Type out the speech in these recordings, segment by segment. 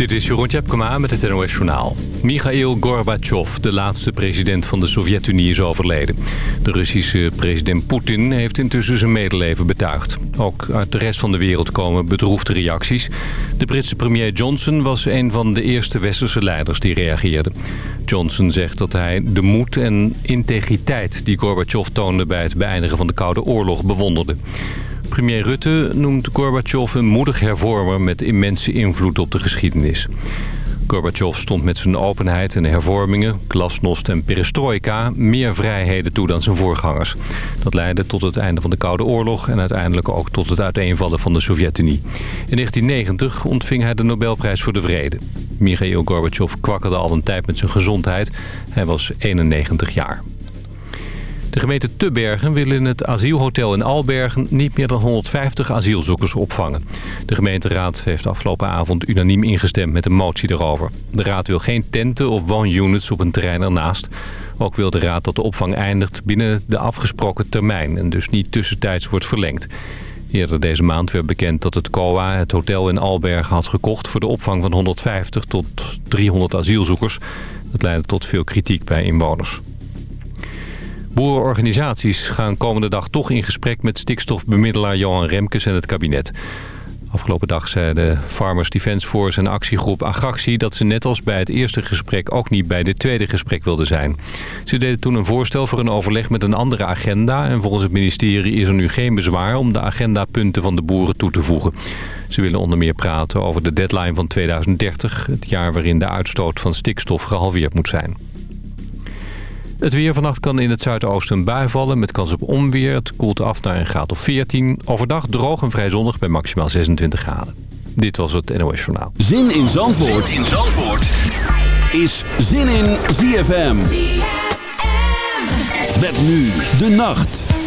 Dit is Jeroen Tjepkema met het NOS Journaal. Mikhail Gorbachev, de laatste president van de Sovjet-Unie, is overleden. De Russische president Poetin heeft intussen zijn medeleven betuigd. Ook uit de rest van de wereld komen bedroefde reacties. De Britse premier Johnson was een van de eerste westerse leiders die reageerden. Johnson zegt dat hij de moed en integriteit die Gorbachev toonde... bij het beëindigen van de Koude Oorlog bewonderde. Premier Rutte noemt Gorbachev een moedig hervormer met immense invloed op de geschiedenis. Gorbachev stond met zijn openheid en hervormingen, glasnost en perestroika meer vrijheden toe dan zijn voorgangers. Dat leidde tot het einde van de Koude Oorlog en uiteindelijk ook tot het uiteenvallen van de Sovjet-Unie. In 1990 ontving hij de Nobelprijs voor de Vrede. Mikhail Gorbachev kwakkelde al een tijd met zijn gezondheid. Hij was 91 jaar. De gemeente Tubbergen wil in het asielhotel in Albergen niet meer dan 150 asielzoekers opvangen. De gemeenteraad heeft afgelopen avond unaniem ingestemd met een motie erover. De raad wil geen tenten of woonunits op een terrein ernaast. Ook wil de raad dat de opvang eindigt binnen de afgesproken termijn en dus niet tussentijds wordt verlengd. Eerder deze maand werd bekend dat het COA het hotel in Albergen had gekocht voor de opvang van 150 tot 300 asielzoekers. Dat leidde tot veel kritiek bij inwoners. Boerenorganisaties gaan komende dag toch in gesprek met stikstofbemiddelaar Johan Remkes en het kabinet. Afgelopen dag zeiden Farmers Defence Force en actiegroep Agractie... dat ze net als bij het eerste gesprek ook niet bij dit tweede gesprek wilden zijn. Ze deden toen een voorstel voor een overleg met een andere agenda... en volgens het ministerie is er nu geen bezwaar om de agendapunten van de boeren toe te voegen. Ze willen onder meer praten over de deadline van 2030... het jaar waarin de uitstoot van stikstof gehalveerd moet zijn. Het weer vannacht kan in het zuidoosten een bui vallen met kans op onweer. Het koelt af naar een graad of 14. Overdag droog en vrij zonnig bij maximaal 26 graden. Dit was het NOS Journaal. Zin in Zandvoort, zin in Zandvoort. is Zin in ZFM. ZFM. Met nu de nacht.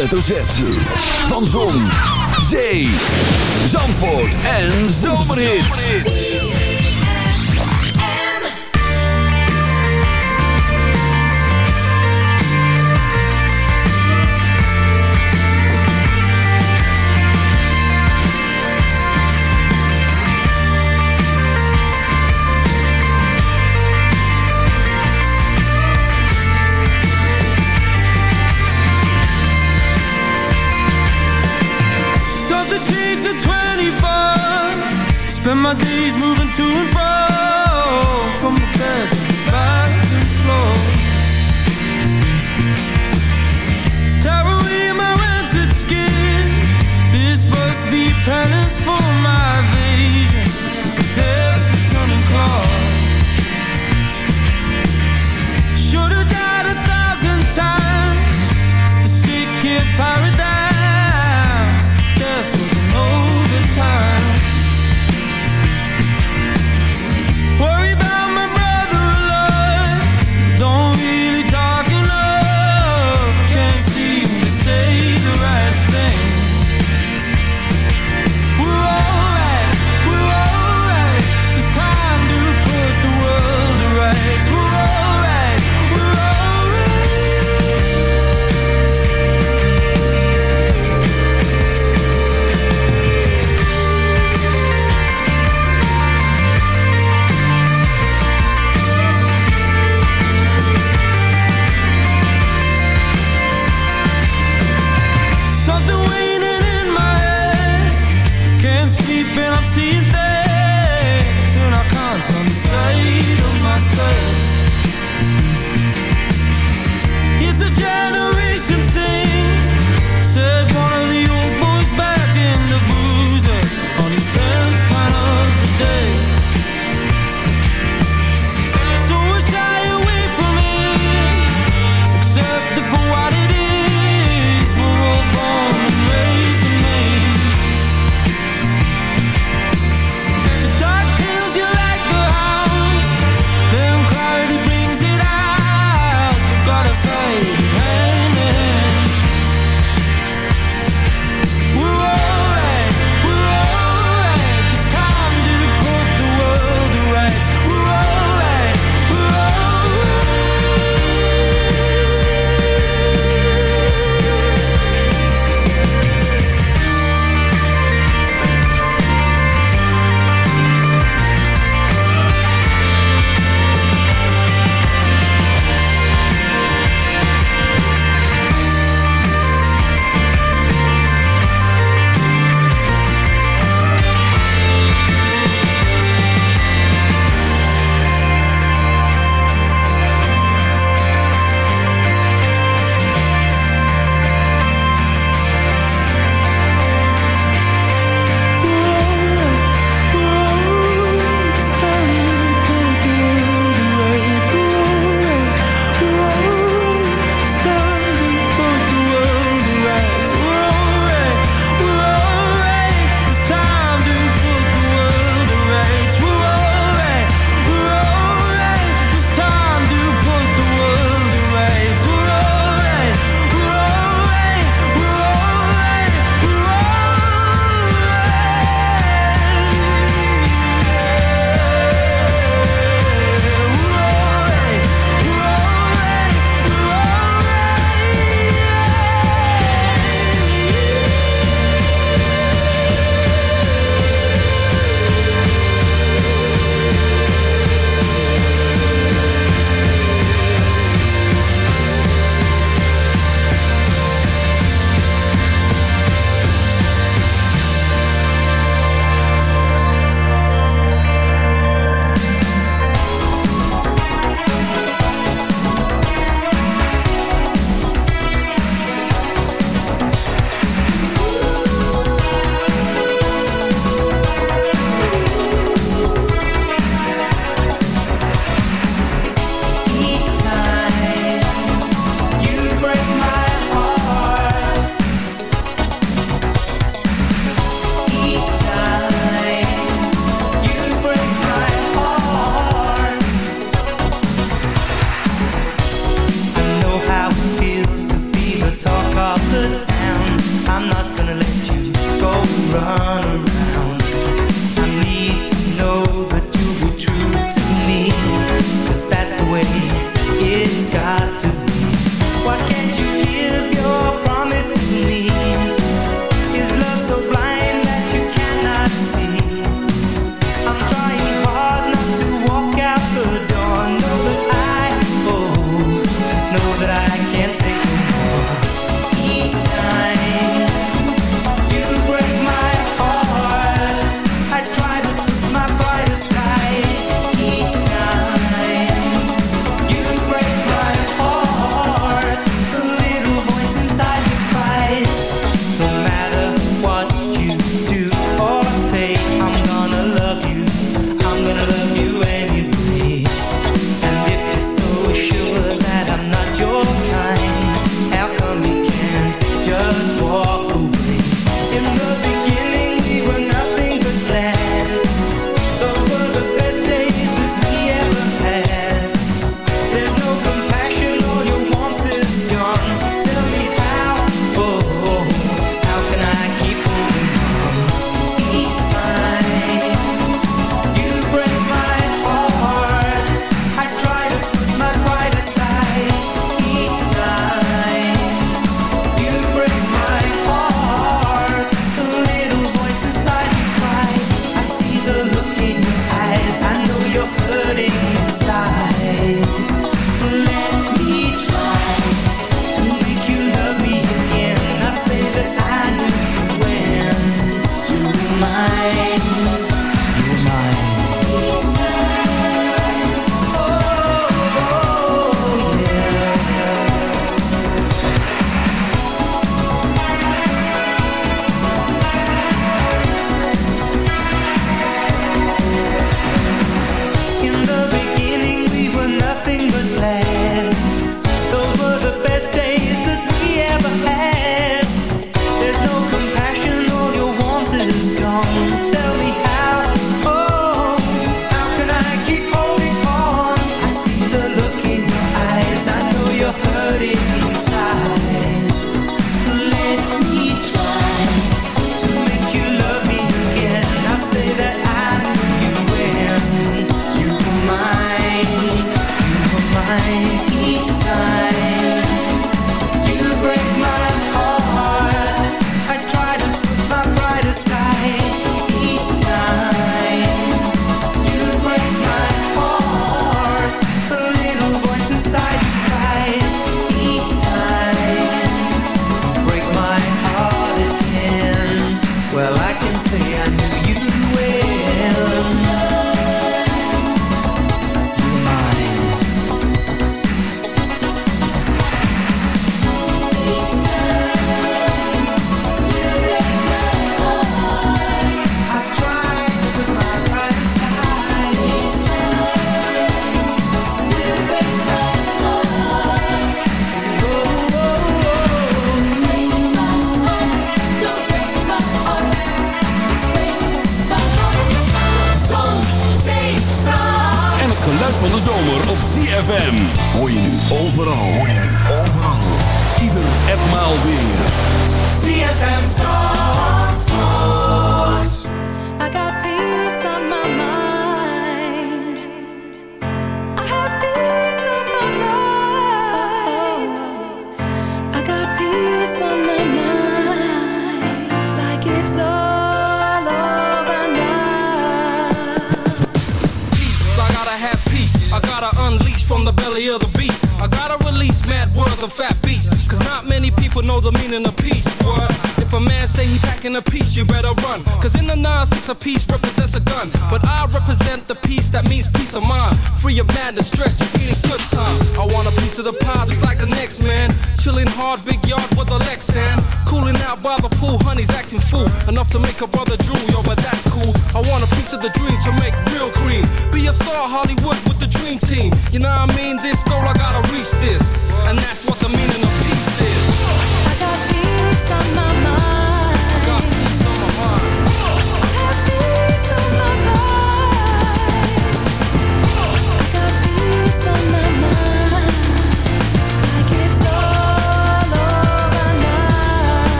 hoofdletter Z. Van Zon, Zee, Zandvoort en Zee. penance for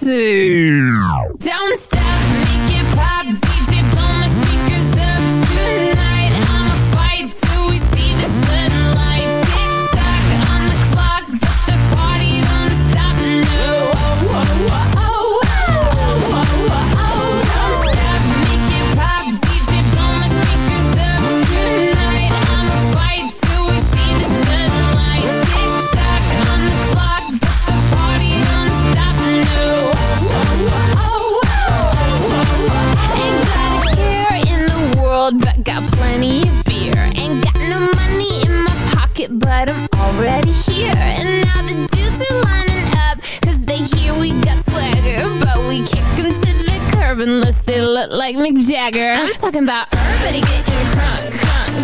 to. Don't stop, make it pop. Ready here. And now the dudes are lining up. Cause they hear we got swagger But we kick to the curb Unless they look like McJagger. I'm talking about everybody getting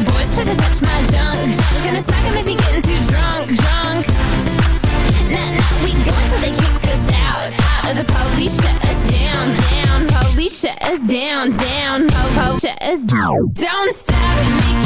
Boys try to touch my junk, junk. Gonna if he getting too drunk, drunk. Nah, nah, we go they kick us out, out. The police shut us down, down. Police shut us down, down. Shut us down. Don't stop,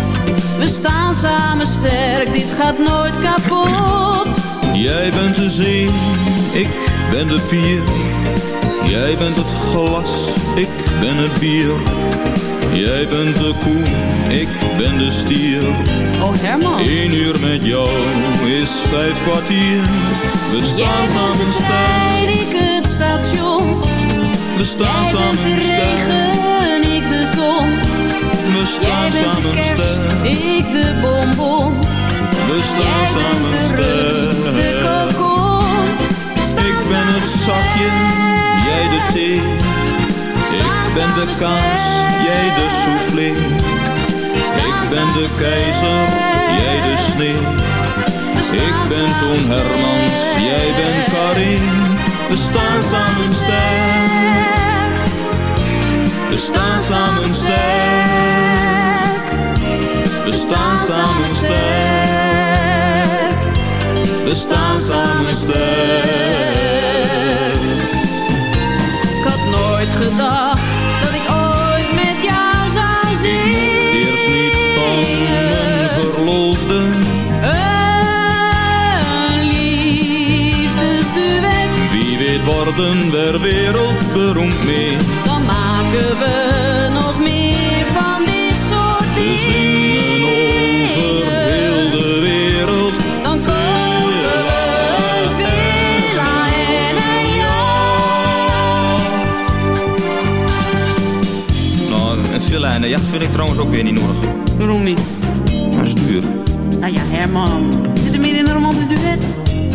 We staan samen sterk, dit gaat nooit kapot. Jij bent de zee, ik ben de pier. Jij bent het glas, ik ben het bier. Jij bent de koe, ik ben de stier. Oh Herman. Eén uur met jou is vijf kwartier. We staan samen sterk, ik het station. we staan Jij samen sterk. We Jij bent de kerst, ik de bonbon. we Jij staan bent samen de rust, de kokon. Ik ben het zakje, sterk. jij de thee. Ik ben de kaas, jij de soufflé. Ik ben de keizer, jij de sneeuw. Ik ben Toon Hermans, jij bent Karin. We staan samen sterk. Worden we wereldberoemd mee. dan maken we nog meer van dit soort dingen. zingen over heel de wereld. Dan kopen we een villa en een jacht. Nou, een villa en een jacht vind ik trouwens ook weer niet nodig. Waarom niet? Dat is duur. Nou ja, Herman.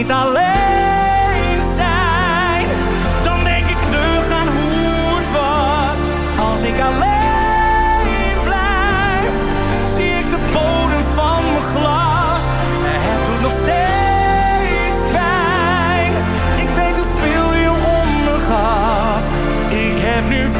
Niet alleen zijn. Dan denk ik terug aan hoe het was. Als ik alleen blijf, zie ik de bodem van mijn glas. Het doet nog steeds pijn. Ik weet hoeveel je om me gaf. Ik heb nu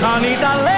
Kan niet alleen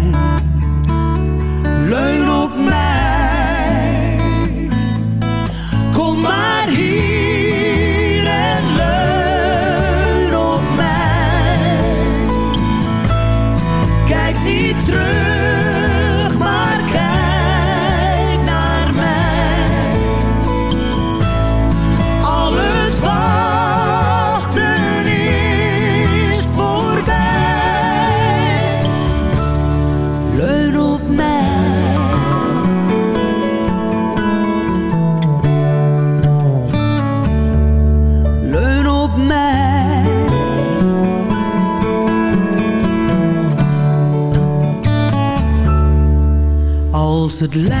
het lijkt.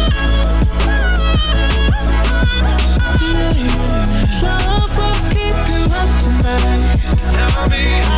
me.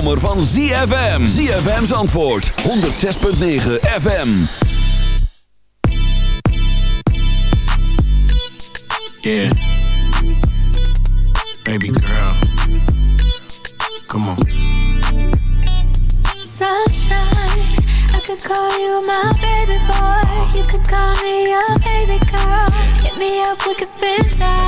Zomer van ZFM. ZFM's antwoord 106.9 FM. Yeah. Baby girl. Come on. Sunshine, I could call you my baby boy. You could call me your baby girl. Hit me up, we could spend time.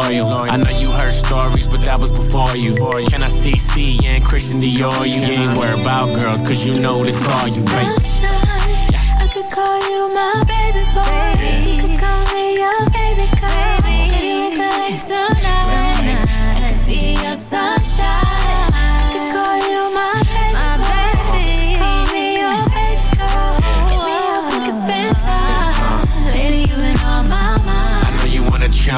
I know you heard stories, but that was before you. Can I see C and Christian Dior? You ain't worried about girls, cause you know this all you make. Sunshine, I could call you my baby boy. You could call me your baby girl. Maybe we could like tonight. I could be your sunshine.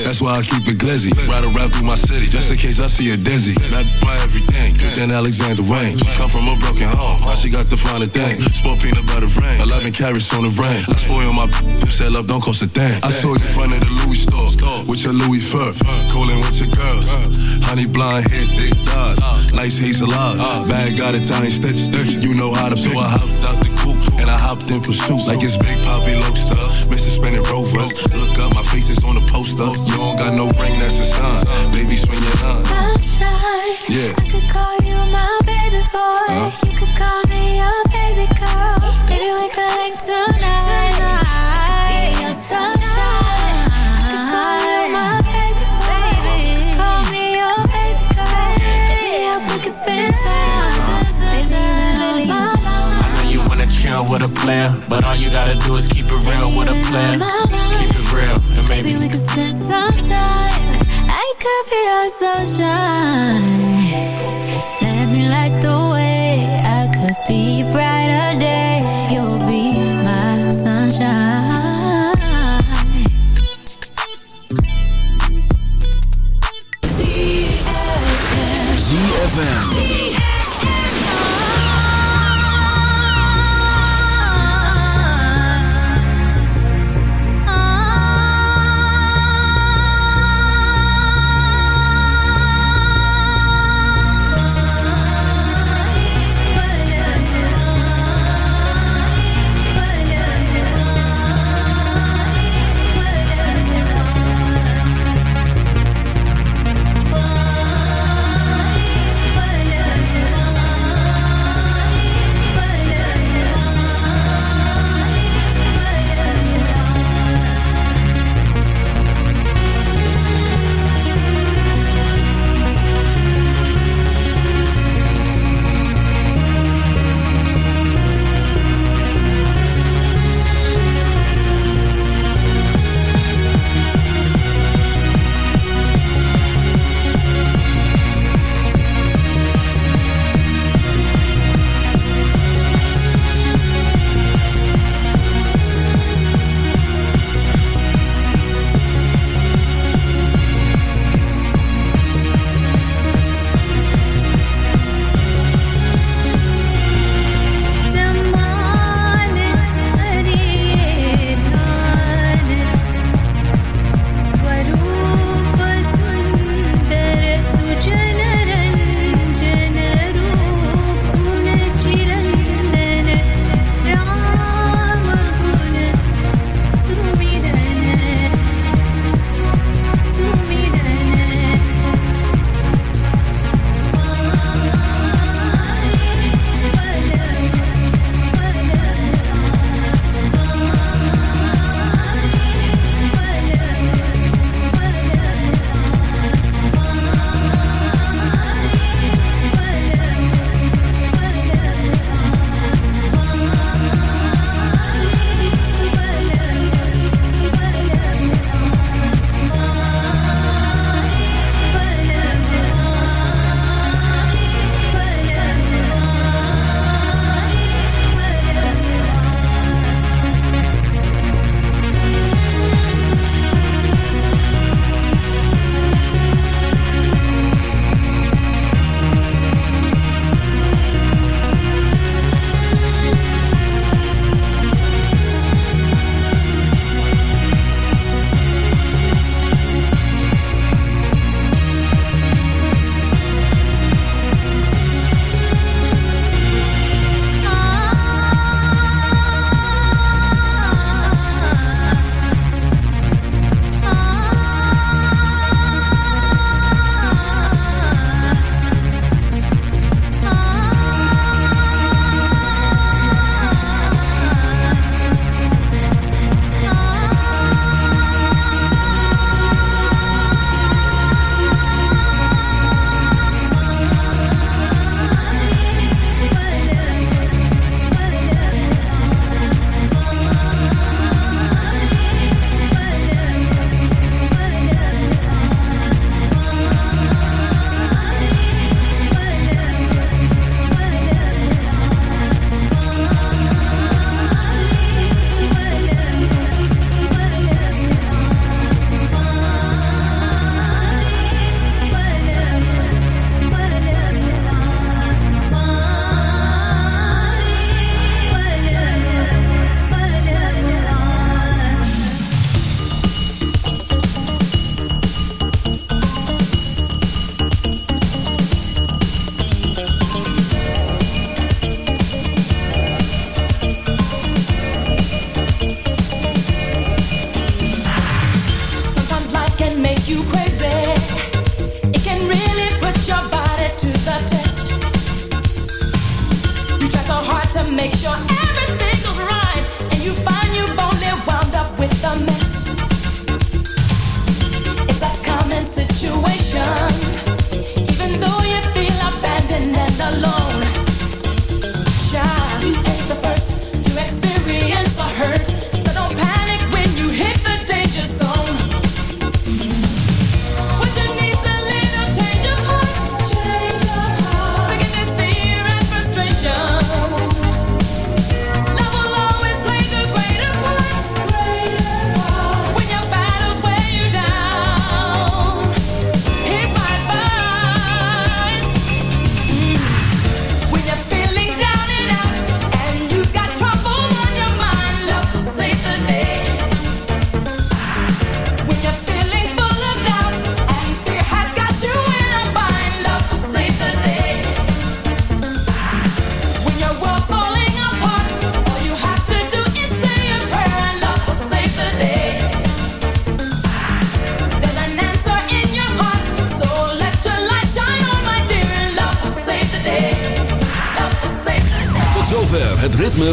That's why I keep it glizzy. Ride around through my city. Just in case I see a dizzy. Not by everything. Good than Alexander Wayne. She come from a broken home. Now she got the finer thing. Sport peanut butter rain. 11 carrots on the rain. I spoil my You said love don't cost a thing. I saw you in front of the Louis store. With your Louis fur. Cooling with your girls. Honey blonde hair, thick thighs. Nice hazel eyes. Bag got Italian stitches. You know how to pick. So I hopped out the coupe and I hopped in pursuit. Like it's Big Poppy Loaster. Mr. Spinning Rovers. Look up, my face is on the poster. You don't got no ring, that's a sign. Baby, swing your line. Sunshine, Yeah. I could call you my baby boy. Huh? You could call me your baby girl. Maybe we could link tonight. I could be your sunshine. I could call you my baby boy. Call me your baby girl. Hit me we could spend time. Maybe even on my mind. I know you wanna chill with a player, but all you gotta do is keep it real with a player. Real, and maybe Maybe we could spend some time. I could be your sunshine.